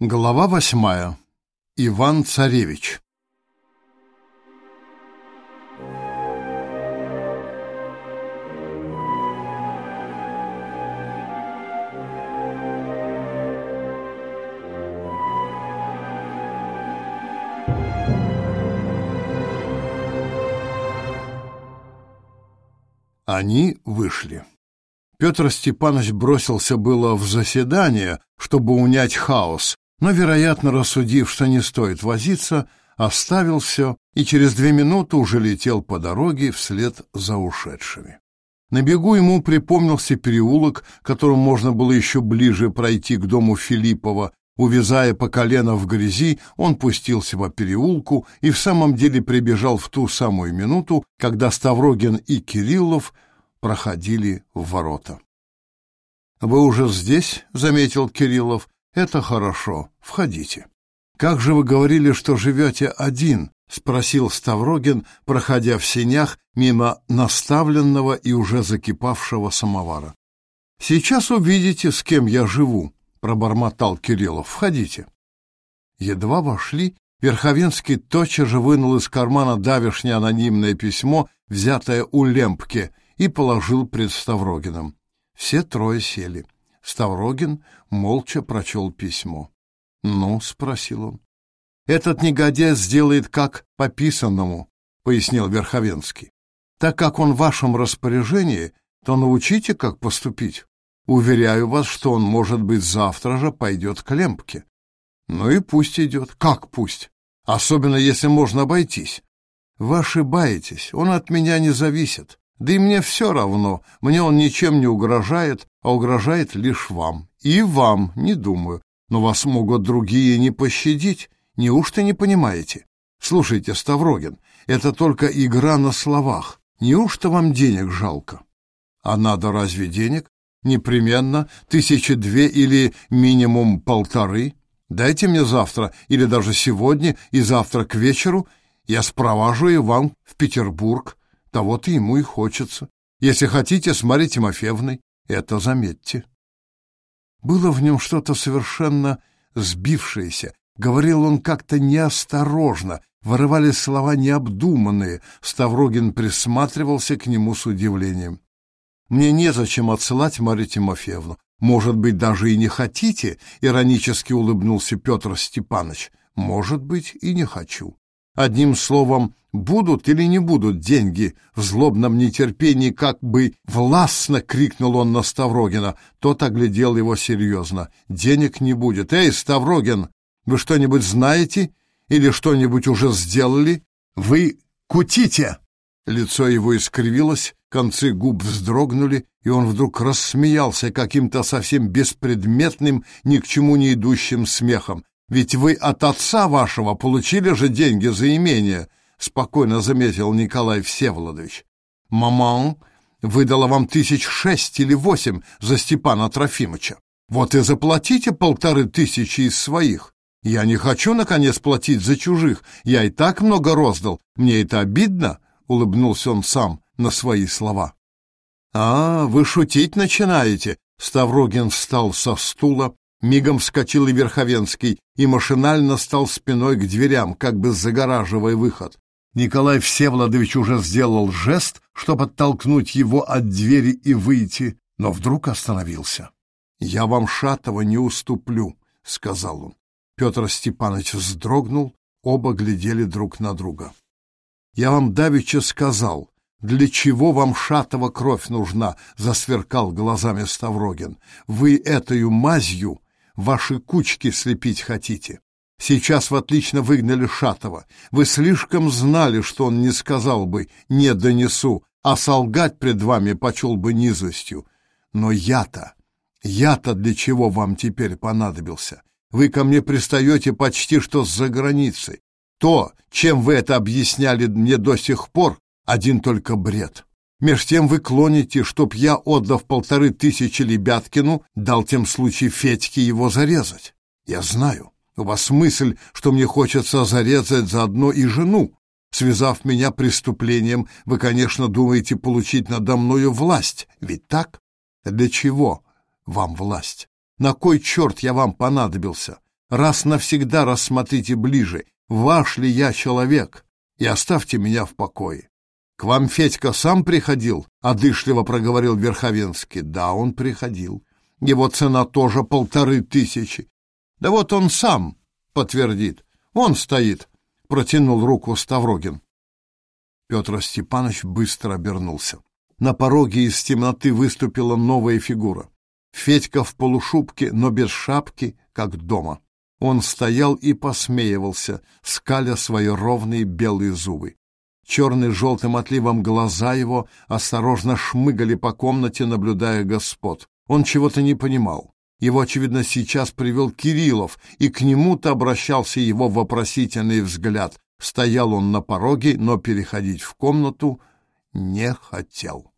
Глава восьмая. Иван-царевич. Они вышли. Петр Степанович бросился было в заседание, чтобы унять хаос, но, вероятно, рассудив, что не стоит возиться, оставил все и через две минуты уже летел по дороге вслед за ушедшими. На бегу ему припомнился переулок, которым можно было еще ближе пройти к дому Филиппова. Увязая по колено в грязи, он пустился по переулку и в самом деле прибежал в ту самую минуту, когда Ставрогин и Кириллов проходили в ворота. «Вы уже здесь?» — заметил Кириллов. Это хорошо. Входите. Как же вы говорили, что живете один? спросил Ставрогин, проходя в сенях мимо наставленного и уже закипавшего самовара. Сейчас увидите, с кем я живу, пробормотал Кириллов. Входите. Едва вошли, Верховенский тотчас же вынул из кармана давешнее анонимное письмо, взятое у Лемпки, и положил пред Ставрогиным. Все трое сели. Ставрогин молча прочел письмо. «Ну?» — спросил он. «Этот негодяй сделает как пописанному», — пояснил Верховенский. «Так как он в вашем распоряжении, то научите, как поступить. Уверяю вас, что он, может быть, завтра же пойдет к Лемпке. Ну и пусть идет. Как пусть? Особенно, если можно обойтись. Вы ошибаетесь, он от меня не зависит. Да и мне все равно, мне он ничем не угрожает, а угрожает лишь вам. И вам, не думаю. Но вас могут другие не пощадить. Неужто не понимаете? Слушайте, Ставрогин, это только игра на словах. Неужто вам денег жалко? А надо разве денег? Непременно тысячи две или минимум полторы. Дайте мне завтра или даже сегодня и завтра к вечеру, я спроважу Иван в Петербург. Того-то ему и хочется. Если хотите, с Марьей Тимофеевной. Это заметьте. Было в нем что-то совершенно сбившееся. Говорил он как-то неосторожно, вырывались слова необдуманные. Ставрогин присматривался к нему с удивлением. «Мне незачем отсылать Марью Тимофеевну. Может быть, даже и не хотите?» — иронически улыбнулся Петр Степанович. «Может быть, и не хочу. Одним словом, будут или не будут деньги? В злобном нетерпении как бы властно крикнул он на Ставрогина. Тот оглядел его серьезно. Денег не будет. Эй, Ставрогин, вы что-нибудь знаете? Или что-нибудь уже сделали? Вы кутите! Лицо его искривилось, концы губ вздрогнули, и он вдруг рассмеялся каким-то совсем беспредметным, ни к чему не идущим смехом. Ведь вы от отца вашего получили же деньги за имение, спокойно заметил Николай Всеволодович. Маман выдала вам тысяч шесть или восемь за Степана Трофимовича. Вот и заплатите полторы тысячи из своих. Я не хочу, наконец, платить за чужих. Я и так много роздал. Мне это обидно, — улыбнулся он сам на свои слова. — А, вы шутить начинаете? Ставрогин встал со стула, Мигом вскочил и Верховенский и машинально стал спиной к дверям, как бы загораживая выход. Николай Всеволодович уже сделал жест, чтобы оттолкнуть его от двери и выйти, но вдруг остановился. «Я вам Шатова не уступлю», — сказал он. Петр Степанович вздрогнул, оба глядели друг на друга. «Я вам давеча сказал, для чего вам Шатова кровь нужна?» — засверкал глазами Ставрогин. «Вы этою мазью ваши кучки слепить хотите. Сейчас вы отлично выгнали Шатова. Вы слишком знали, что он не сказал бы «не донесу», а солгать пред вами почел бы низостью. Но я-то, я-то для чего вам теперь понадобился? Вы ко мне пристаете почти что с-за границы. То, чем вы это объясняли мне до сих пор, один только бред. Меж тем вы клоните, чтоб я, отдав полторы тысячи Лебяткину, дал тем случай Федьке его зарезать. Я знаю, у вас мысль, что мне хочется зарезать заодно и жену. Связав меня преступлением, вы, конечно, думаете получить надо мною власть. Ведь так? Для чего вам власть? На кой черт я вам понадобился? Раз навсегда рассмотрите ближе, ваш ли я человек, и оставьте меня в покое. К вам Федька сам приходил, одышливо проговорил Верховенский. Да, он приходил. Его цена тоже полторы тысячи. Да вот он сам подтвердит. Он стоит, протянул руку Ставрогин. Петр Степанович быстро обернулся. На пороге из темноты выступила новая фигура. Федька в полушубке, но без шапки, как дома. Он стоял и посмеивался, скаля свои ровные белые зубы. Черные желтым отливом глаза его осторожно шмыгали по комнате, наблюдая господ. Он чего-то не понимал. Его, очевидно, сейчас привел Кириллов, и к нему-то обращался его вопросительный взгляд. Стоял он на пороге, но переходить в комнату не хотел.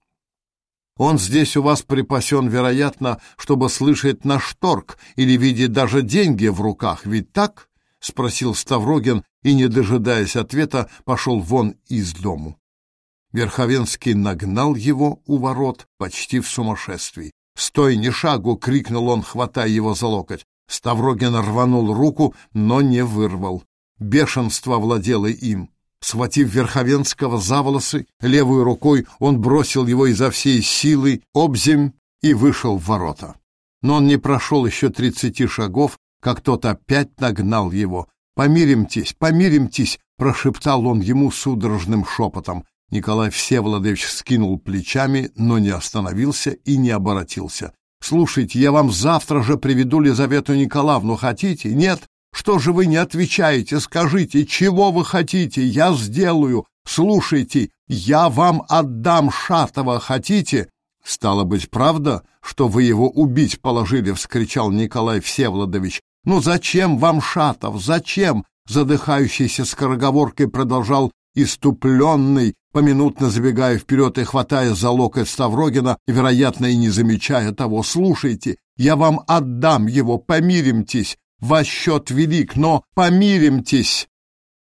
Он здесь у вас припасен, вероятно, чтобы слышать наш торг или видеть даже деньги в руках, ведь так? — спросил Ставрогин и, не дожидаясь ответа, пошел вон из дому. Верховенский нагнал его у ворот почти в сумасшествии. «Стой, не шагу!» — крикнул он, хватая его за локоть. Ставрогин рванул руку, но не вырвал. Бешенство владело им. Схватив Верховенского за волосы, левой рукой он бросил его изо всей силы обземь и вышел в ворота. Но он не прошел еще тридцати шагов, как тот опять нагнал его. «Помиримтесь, помиримтесь!» — прошептал он ему судорожным шепотом. Николай Всеволодович скинул плечами, но не остановился и не оборотился. «Слушайте, я вам завтра же приведу Лизавету Николаевну. Хотите? Нет? Что же вы не отвечаете? Скажите, чего вы хотите? Я сделаю. Слушайте, я вам отдам Шатова. Хотите? Стало быть, правда, что вы его убить положили, вскричал Николай Всеволодович. Ну зачем вам Шатов? Зачем? Задыхающийся скороговоркой продолжал иступленный, поминутно забегая вперед и хватая за локоть Ставрогина, вероятно, и не замечая того. «Слушайте, я вам отдам его, помиримтесь, Ваш счет велик, но помиримтесь!»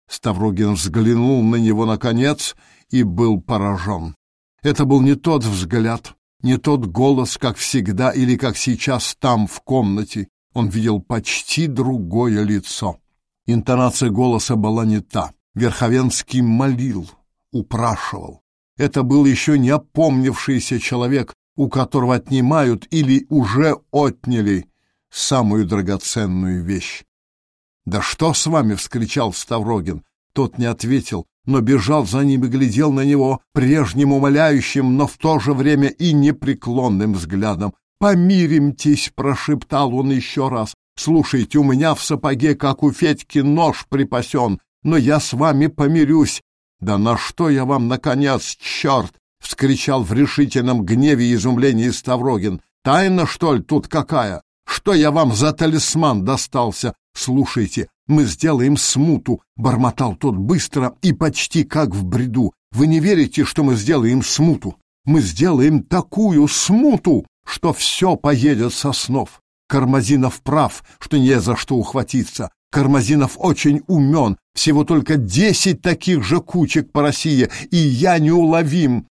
Ставрогин взглянул на него наконец и был поражен. Это был не тот взгляд, не тот голос, как всегда или как сейчас там, в комнате. Он видел почти другое лицо. Интонация голоса была не та. Верховенский молил, упрашивал. Это был еще не опомнившийся человек, у которого отнимают или уже отняли самую драгоценную вещь. «Да что с вами?» — вскричал Ставрогин. Тот не ответил, но бежал за ним и глядел на него прежним умоляющим, но в то же время и непреклонным взглядом. «Помиримтесь!» — прошептал он еще раз. «Слушайте, у меня в сапоге, как у Федьки, нож припасен, но я с вами помирюсь». «Да на что я вам, наконец, черт!» — вскричал в решительном гневе и изумлении Ставрогин. «Тайна, что ли, тут какая? Что я вам за талисман достался? Слушайте, мы сделаем смуту, бормотал тот быстро и почти как в бреду. Вы не верите, что мы сделаем смуту? Мы сделаем такую смуту, что все поедет со снов. Кармазинов прав, что не за что ухватиться. Кармазинов очень умен, всего только десять таких же кучек по России, и я неуловим.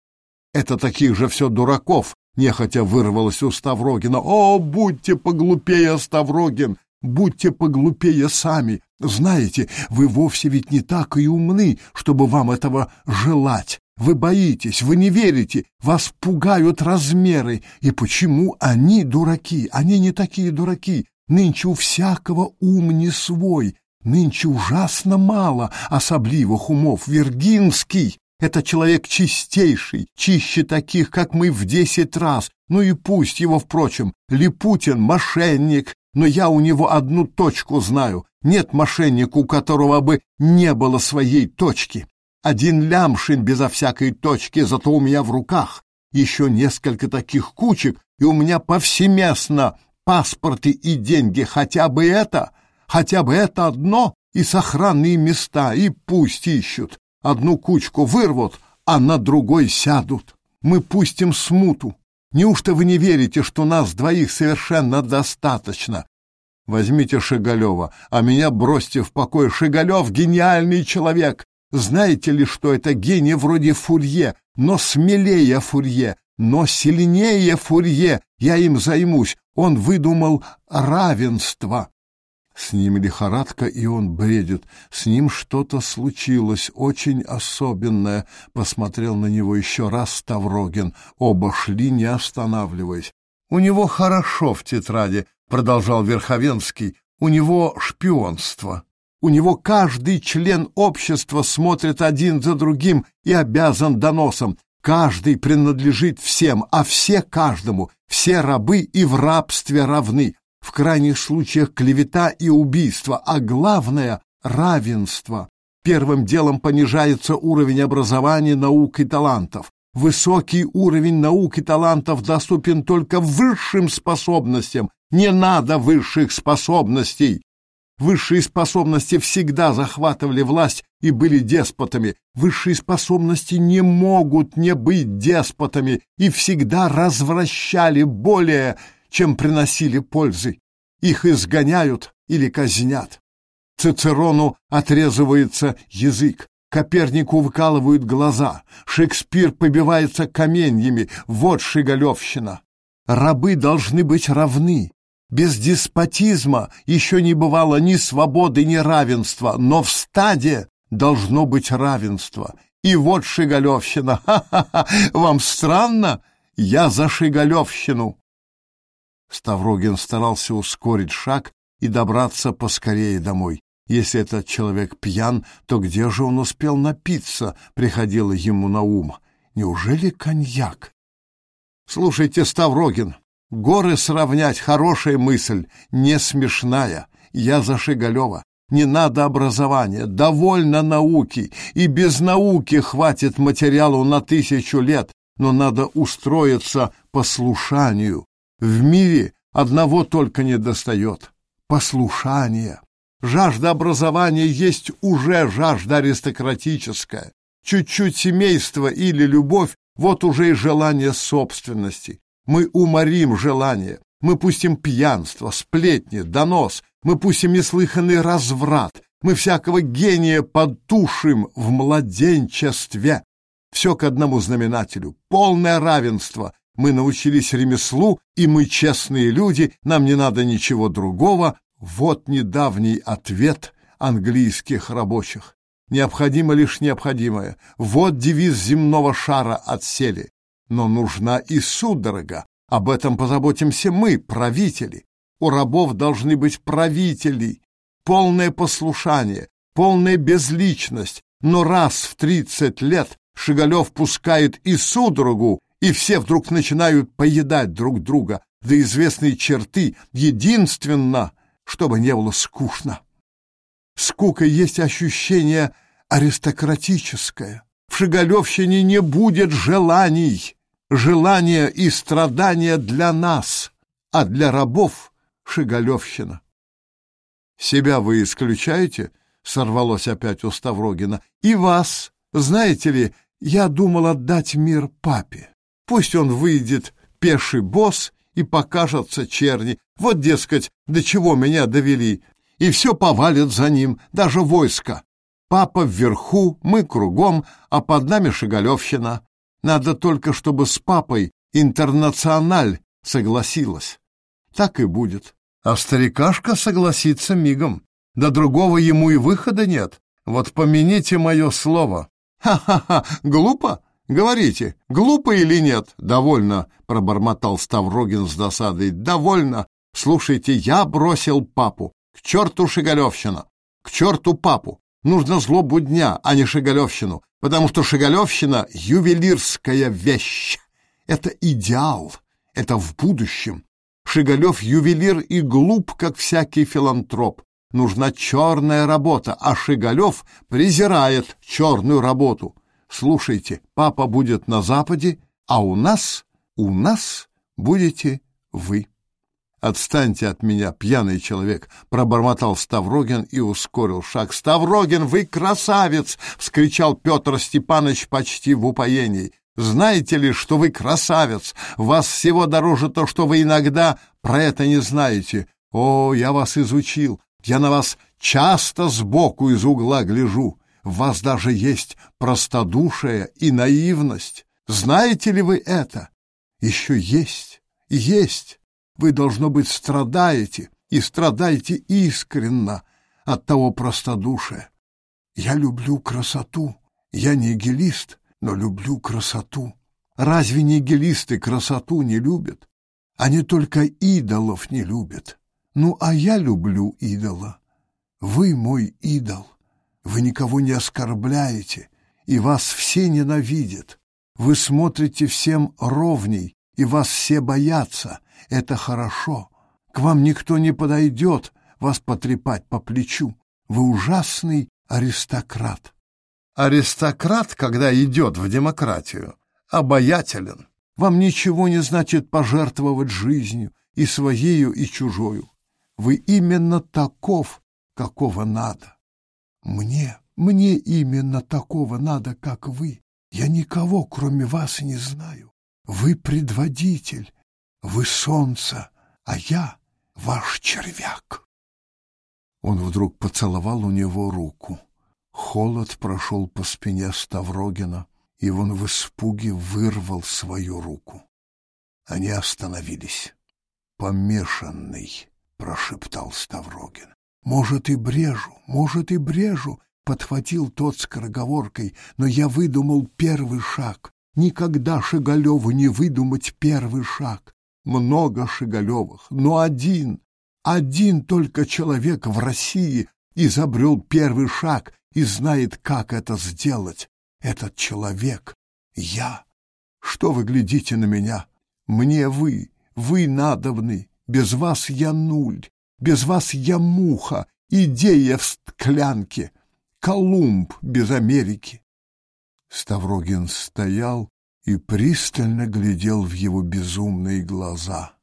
Это таких же все дураков, нехотя вырвалось у Ставрогина. «О, будьте поглупее, Ставрогин! Будьте поглупее сами! Знаете, вы вовсе ведь не так и умны, чтобы вам этого желать. Вы боитесь, вы не верите, вас пугают размеры. И почему они дураки? Они не такие дураки. Нынче у всякого ум не свой. Нынче ужасно мало особливых умов. Вергинский это человек чистейший, чище таких, как мы, в десять раз. Ну и пусть его, впрочем, Липутин — мошенник, но я у него одну точку знаю. Нет мошенника, у которого бы не было своей точки. Один лямшин безо всякой точки, зато у меня в руках. Еще несколько таких кучек, и у меня повсеместно паспорты и деньги. Хотя бы это, хотя бы это одно, и сохранные места, и пусть ищут. Одну кучку вырвут, а на другой сядут. Мы пустим смуту. Неужто вы не верите, что нас двоих совершенно достаточно? Возьмите Шигалева, а меня бросьте в покой. Шигалев — гениальный человек. Знаете ли, что это гений вроде Фурье, но смелее Фурье, но сильнее Фурье. Я им займусь. Он выдумал равенство. С ним лихорадка, и он бредит. С ним что-то случилось, очень особенное. Посмотрел на него еще раз Ставрогин. Оба шли, не останавливаясь. У него хорошо в тетради, продолжал Верховенский. У него шпионство. У него каждый член общества смотрит один за другим и обязан доносом. Каждый принадлежит всем, а все каждому. Все рабы и в рабстве равны в крайних случаях клевета и убийство, а главное — равенство. Первым делом понижается уровень образования, наук и талантов. Высокий уровень наук и талантов доступен только высшим способностям. Не надо высших способностей. Высшие способности всегда захватывали власть и были деспотами. Высшие способности не могут не быть деспотами и всегда развращали более чем приносили пользы. Их изгоняют или казнят. Цицерону отрезывается язык, Копернику выкалывают глаза, Шекспир побивается каменьями, вот шигалевщина. Рабы должны быть равны. Без деспотизма еще не бывало ни свободы, ни равенства, но в стаде должно быть равенство. И вот Шигалевщина. Ха-ха-ха! Вам странно? Я за Шигалевщину. Ставрогин старался ускорить шаг и добраться поскорее домой. Если этот человек пьян, то где же он успел напиться, приходило ему на ум. Неужели коньяк? Слушайте, Ставрогин, горы сравнять хорошая мысль, не смешная. Я за Шигалева. Не надо образования, довольно науки, и без науки хватит материалу на тысячу лет, но надо устроиться послушанию, в мире одного только не достает — послушания. Жажда образования есть уже жажда аристократическая. Чуть-чуть семейство или любовь — вот уже и желание собственности. Мы уморим желание, мы пустим пьянство, сплетни, донос, мы пустим неслыханный разврат, мы всякого гения потушим в младенчестве. Все к одному знаменателю — полное равенство, мы научились ремеслу, и мы честные люди, нам не надо ничего другого. Вот недавний ответ английских рабочих. Необходимо лишь необходимое. Вот девиз земного шара отсели. Но нужна и судорога. Об этом позаботимся мы, правители. У рабов должны быть правители. Полное послушание, полная безличность. Но раз в тридцать лет Шигалев пускает и судорогу, и все вдруг начинают поедать друг друга до известной черты, единственно, чтобы не было скучно. Скука есть ощущение аристократическое. В Шигалевщине не будет желаний, желания и страдания для нас, а для рабов Шигалевщина. «Себя вы исключаете?» — сорвалось опять у Ставрогина. «И вас, знаете ли, я думал отдать мир папе. Пусть он выйдет пеший босс и покажется черни. Вот, дескать, до чего меня довели. И все повалит за ним, даже войско. Папа вверху, мы кругом, а под нами Шигалевщина. Надо только, чтобы с папой интернациональ согласилась. Так и будет. А старикашка согласится мигом. До другого ему и выхода нет. Вот помяните мое слово. Ха-ха-ха, глупо? Говорите, глупо или нет? Довольно, пробормотал Ставрогин с досадой. Довольно. Слушайте, я бросил папу. К черту Шигалевщина. К черту папу. Нужно злобу дня, а не Шигалевщину, потому что Шигалевщина — ювелирская вещь. Это идеал. Это в будущем. Шигалев — ювелир и глуп, как всякий филантроп. Нужна черная работа, а Шигалев презирает черную работу. Слушайте, папа будет на западе, а у нас, у нас будете вы. Отстаньте от меня, пьяный человек, пробормотал Ставрогин и ускорил шаг. Ставрогин, вы красавец, вскричал Петр Степанович почти в упоении. Знаете ли, что вы красавец? Вас всего дороже то, что вы иногда про это не знаете. О, я вас изучил. Я на вас часто сбоку из угла гляжу. В вас даже есть простодушие и наивность. Знаете ли вы это? Еще есть, есть. Вы, должно быть, страдаете. и страдайте искренно от того простодушия. Я люблю красоту. Я нигилист, но люблю красоту. Разве нигилисты красоту не любят? Они только идолов не любят. Ну, а я люблю идола. Вы мой идол. Вы никого не оскорбляете, и вас все ненавидят. Вы смотрите всем ровней, и вас все боятся. Это хорошо. К вам никто не подойдет вас потрепать по плечу. Вы ужасный аристократ. Аристократ, когда идет в демократию, обаятелен. Вам ничего не значит пожертвовать жизнью, и своею, и чужою. Вы именно таков, какого надо. Мне, мне именно такого надо, как вы. Я никого, кроме вас, не знаю. Вы предводитель, вы солнце, а я ваш червяк. Он вдруг поцеловал у него руку. Холод прошел по спине Ставрогина, и он в испуге вырвал свою руку. Они остановились. «Помешанный», — прошептал Ставрогин. «Может, и брежу, может, и брежу», — подхватил тот скороговоркой, «но я выдумал первый шаг. Никогда Шигалеву не выдумать первый шаг. Много Шигалевых, но один, один только человек в России изобрел первый шаг и знает, как это сделать. Этот человек — я. Что вы глядите на меня? Мне вы, вы надобны. Без вас я нуль. Без вас я муха, идея в склянке, Колумб без Америки. Ставрогин стоял и пристально глядел в его безумные глаза.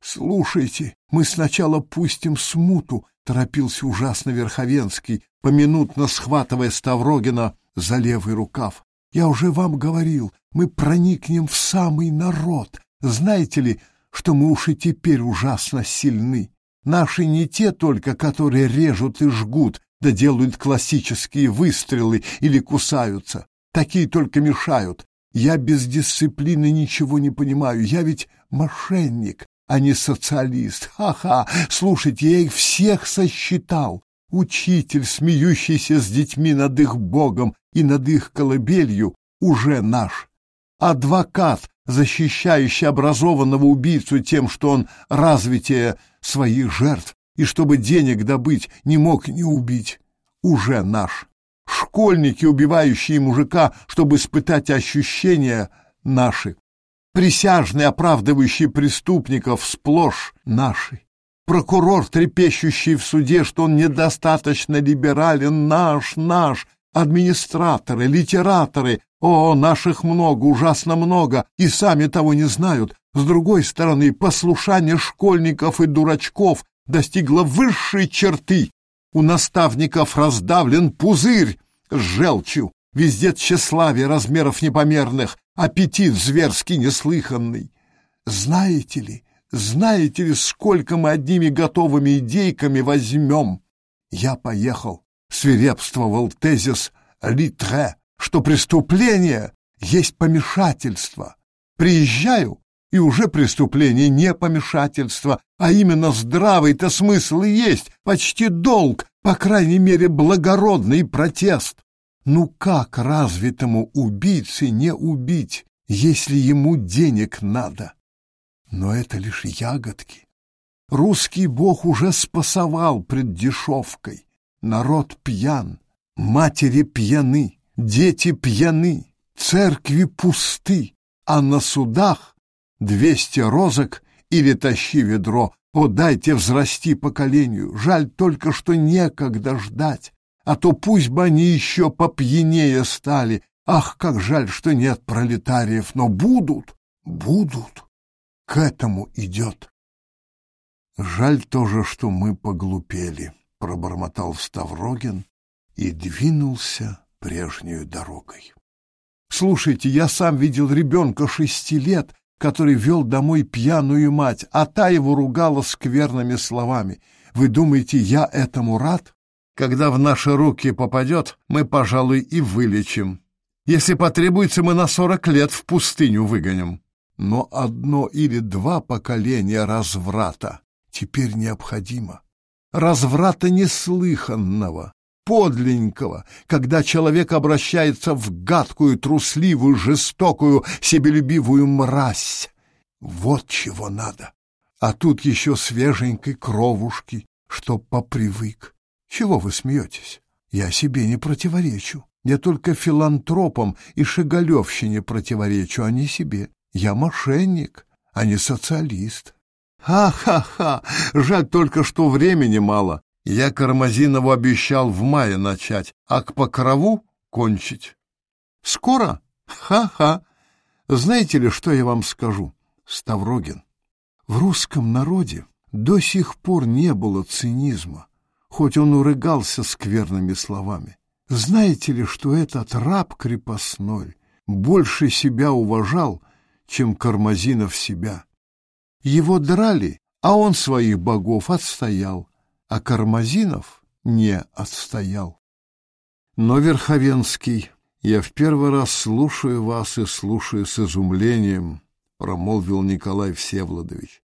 «Слушайте, мы сначала пустим смуту», — торопился ужасно Верховенский, поминутно схватывая Ставрогина за левый рукав. «Я уже вам говорил, мы проникнем в самый народ. Знаете ли, что мы уж и теперь ужасно сильны? Наши не те только, которые режут и жгут, да делают классические выстрелы или кусаются. Такие только мешают. Я без дисциплины ничего не понимаю. Я ведь мошенник, а не социалист. Ха-ха! Слушайте, я их всех сосчитал. Учитель, смеющийся с детьми над их Богом и над их колыбелью, уже наш. Адвокат, защищающий образованного убийцу тем, что он развитие своих жертв, и чтобы денег добыть, не мог не убить, уже наш. Школьники, убивающие мужика, чтобы испытать ощущения, наши. Присяжные, оправдывающие преступников, сплошь наши. Прокурор, трепещущий в суде, что он недостаточно либерален, наш, наш. Администраторы, литераторы, о, наших много, ужасно много, и сами того не знают. С другой стороны, послушание школьников и дурачков достигло высшей черты. У наставников раздавлен пузырь с желчью, везде тщеславие размеров непомерных, аппетит зверски неслыханный. Знаете ли, знаете ли, сколько мы одними готовыми идейками возьмем? Я поехал, свирепствовал тезис Литре, что преступление есть помешательство. Приезжаю, и уже преступление не помешательство, а именно здравый-то смысл и есть, почти долг, по крайней мере, благородный протест. Ну как развитому убийце не убить, если ему денег надо? Но это лишь ягодки. Русский бог уже спасовал пред дешевкой. Народ пьян, матери пьяны, дети пьяны, церкви пусты, а на судах двести розок или тащи ведро. О, дайте взрасти поколению, жаль только, что некогда ждать а то пусть бы они еще попьянее стали. Ах, как жаль, что нет пролетариев, но будут, будут. К этому идет. Жаль тоже, что мы поглупели, пробормотал Ставрогин и двинулся прежнюю дорогой. Слушайте, я сам видел ребенка шести лет, который вел домой пьяную мать, а та его ругала скверными словами. Вы думаете, я этому рад? Когда в наши руки попадет, мы, пожалуй, и вылечим. Если потребуется, мы на сорок лет в пустыню выгоним. Но одно или два поколения разврата теперь необходимо. Разврата неслыханного, подленького, когда человек обращается в гадкую, трусливую, жестокую, себелюбивую мразь. Вот чего надо. А тут еще свеженькой кровушки, чтоб попривык. Чего вы смеетесь? Я себе не противоречу. Я только филантропам и шигалевщине противоречу, а не себе. Я мошенник, а не социалист. Ха-ха-ха! Жаль только, что времени мало. Я Кармазинову обещал в мае начать, а к Покрову кончить. Скоро? Ха-ха! Знаете ли, что я вам скажу, Ставрогин? В русском народе до сих пор не было цинизма, хоть он урыгался скверными словами. Знаете ли, что этот раб крепостной больше себя уважал, чем Кармазинов себя? Его драли, а он своих богов отстоял, а Кармазинов не отстоял. Но, Верховенский, я в первый раз слушаю вас и слушаю с изумлением, промолвил Николай Всеволодович.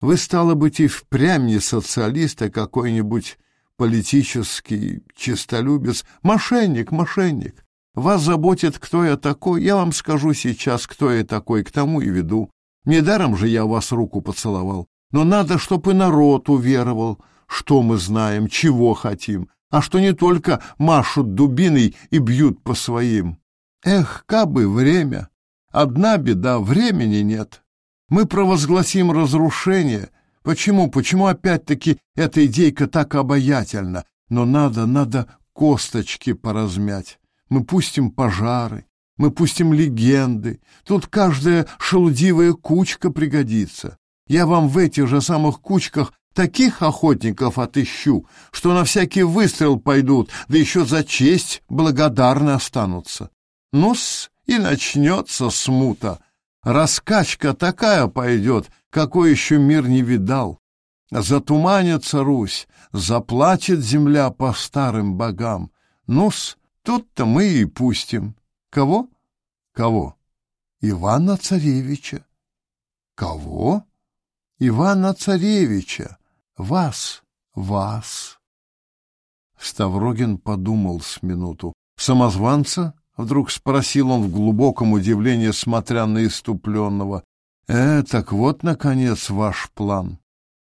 Вы, стало быть, и впрямь не социалист, а какой-нибудь политический честолюбец. Мошенник, мошенник. Вас заботит, кто я такой. Я вам скажу сейчас, кто я такой, к тому и веду. Недаром же я вас руку поцеловал. Но надо, чтобы и народ уверовал, что мы знаем, чего хотим, а что не только машут дубиной и бьют по своим. Эх, кабы время! Одна беда — времени нет. Мы провозгласим разрушение. Почему? Почему опять-таки эта идейка так обаятельна? Но надо, надо косточки поразмять. Мы пустим пожары, мы пустим легенды. Тут каждая шелудивая кучка пригодится. Я вам в этих же самых кучках таких охотников отыщу, что на всякий выстрел пойдут, да еще за честь благодарны останутся. Ну-с, и начнется смута. Раскачка такая пойдет, какой еще мир не видал. Затуманится Русь, заплачет земля по старым богам. Ну-с, тут-то мы и пустим. Кого? Кого? Ивана Царевича. Кого? Ивана Царевича. Вас, вас. Ставрогин подумал с минуту. Самозванца? Вдруг спросил он в глубоком удивлении, смотря на иступленного. «Э, так вот, наконец, ваш план.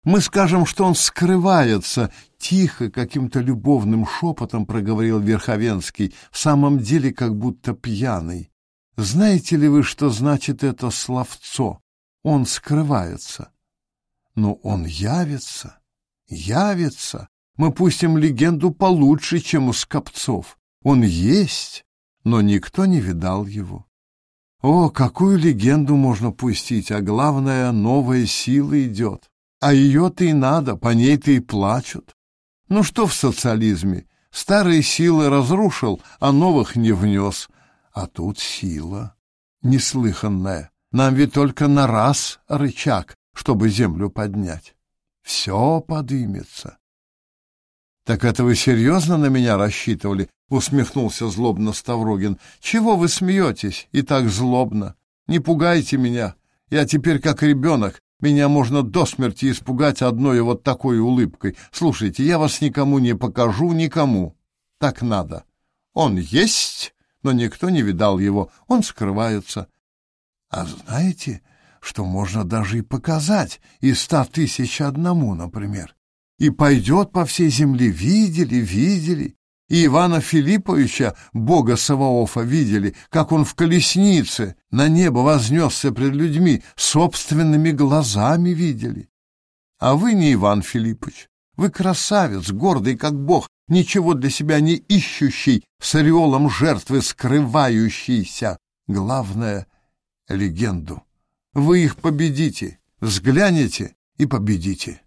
Мы скажем, что он скрывается», — тихо, каким-то любовным шепотом проговорил Верховенский, в самом деле как будто пьяный. «Знаете ли вы, что значит это словцо? Он скрывается». «Но он явится, явится. Мы пустим легенду получше, чем у Скопцов. Он есть, но никто не видал его. О, какую легенду можно пустить, а главное, новая сила идет. А ее-то и надо, по ней-то и плачут. Ну что в социализме? Старые силы разрушил, а новых не внес. А тут сила неслыханная. Нам ведь только на раз рычаг, чтобы землю поднять. Все подымется. Так это вы серьезно на меня рассчитывали? усмехнулся злобно Ставрогин. Чего вы смеетесь и так злобно? Не пугайте меня. Я теперь как ребенок. Меня можно до смерти испугать одной вот такой улыбкой. Слушайте, я вас никому не покажу, никому. Так надо. Он есть, но никто не видал его. Он скрывается. А знаете, что можно даже и показать из ста тысяч одному, например. И пойдет по всей земле. Видели, видели и Ивана Филипповича, бога Саваофа, видели, как он в колеснице на небо вознесся пред людьми, собственными глазами видели. А вы не Иван Филиппович, вы красавец, гордый как бог, ничего для себя не ищущий, с ореолом жертвы скрывающийся. Главное — легенду. Вы их победите, взглянете и победите.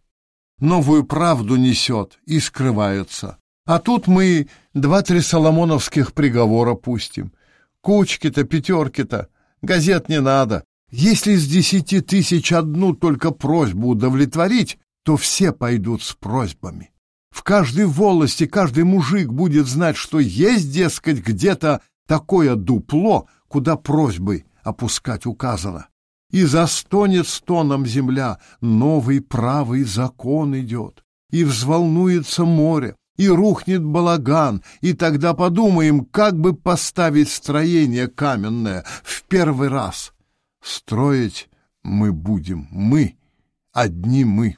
Новую правду несет и скрывается. А тут мы два-три соломоновских приговора пустим. Кучки-то, пятерки-то, газет не надо. Если с десяти тысяч одну только просьбу удовлетворить, то все пойдут с просьбами. В каждой волости каждый мужик будет знать, что есть, дескать, где-то такое дупло, куда просьбы опускать указано. И застонет стоном земля, новый правый закон идет, и взволнуется море, и рухнет балаган, и тогда подумаем, как бы поставить строение каменное в первый раз. Строить мы будем, мы, одни мы.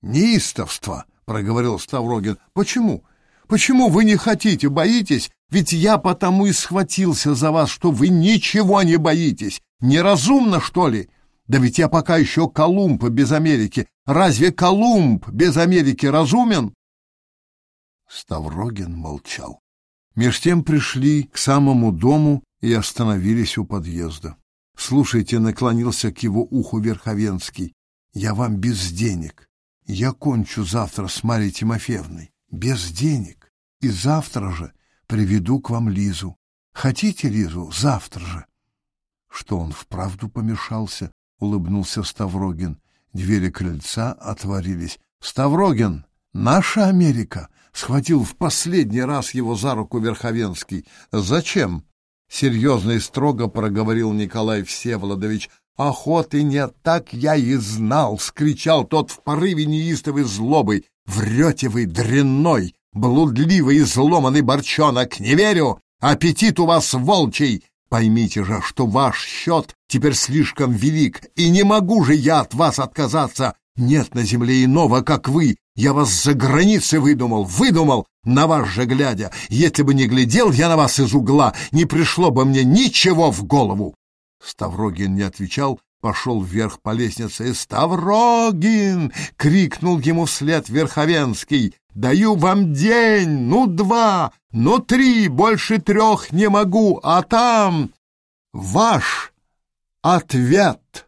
Неистовство, — проговорил Ставрогин. Почему? Почему вы не хотите, боитесь? Ведь я потому и схватился за вас, что вы ничего не боитесь. Неразумно, что ли? Да ведь я пока еще Колумб без Америки. Разве Колумб без Америки разумен? Ставрогин молчал. Меж тем пришли к самому дому и остановились у подъезда. Слушайте, наклонился к его уху Верховенский. Я вам без денег. Я кончу завтра с Марьей Тимофеевной. Без денег. И завтра же приведу к вам Лизу. Хотите Лизу? Завтра же. Что он вправду помешался? Улыбнулся Ставрогин. Двери крыльца отворились. Ставрогин, наша Америка! Схватил в последний раз его за руку Верховенский. Зачем? Серьезно и строго проговорил Николай Всеволодович. «Охоты нет, так я и знал!» — скричал тот в порыве неистовой злобы. «Врете вы, дрянной, блудливый, изломанный борчонок! Не верю! Аппетит у вас волчий! Поймите же, что ваш счет теперь слишком велик, и не могу же я от вас отказаться. Нет на земле иного, как вы. Я вас за границей выдумал, выдумал, на вас же глядя. Если бы не глядел я на вас из угла, не пришло бы мне ничего в голову. Ставрогин не отвечал, пошел вверх по лестнице. «Ставрогин!» — крикнул ему вслед Верховенский. «Даю вам день, ну два, ну три, больше трех не могу, а там ваш ответ!»